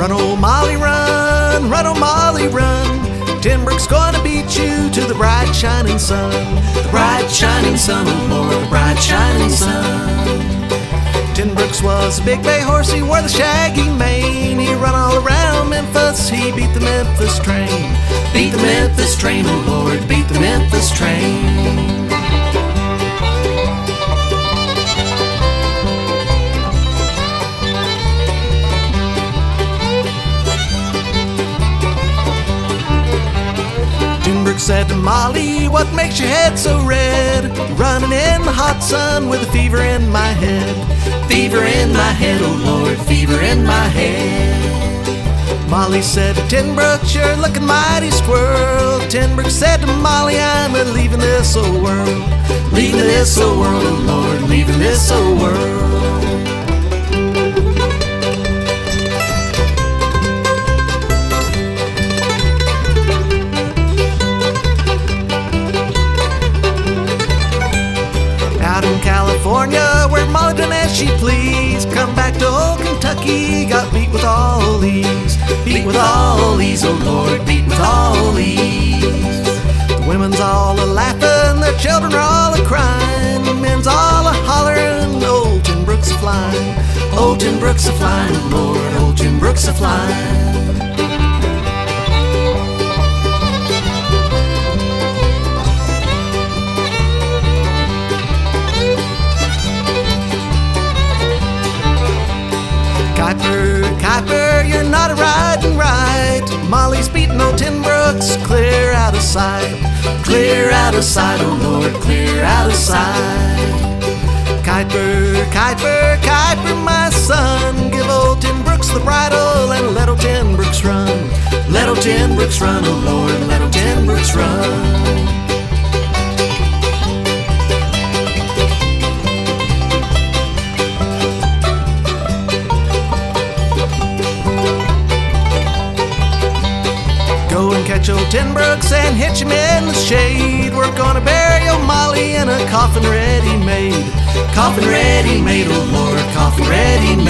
Run, old Molly, run, run, old Molly, run. Timbrook's gonna beat you to the bright shining sun. The bright shining sun, oh Lord, the bright shining sun. Tin Brooks was a big bay horse, he wore the shaggy mane. He run all around Memphis, he beat the Memphis train. Beat the Memphis train, oh Lord. Said Molly, What makes your head so red? Running in the hot sun with a fever in my head. Fever in my head, oh Lord, fever in my head. Molly said to Tinbrook, You're looking mighty squirrel. Tinbrook said to Molly, I'm a leaving this old world. Leaving this old world, oh Lord, leaving this old world. Out in California, where Molly done as she please. Come back to old Kentucky, got beat with all these. Beat with all these, oh Lord, beat with all these. The women's all a laughing, the children are all a crying. The men's all a hollering, old Tin Brooks a flying. Old Tin Brooks a flying, Lord, old Tin Brooks a flying. Of sight. Clear out of sight, oh Lord, clear out of sight. Kuiper, Kuiper, Kuiper, my son, give old Tin Brooks the bridle and let old Tin Brooks run. Let old Tin Brooks run, oh Lord, let old Tin Brooks run. And catch old Tin Brooks and hitch him in the shade. We're gonna bury old Molly in a coffin ready made. Coffin ready made, oh Lord, coffin ready made.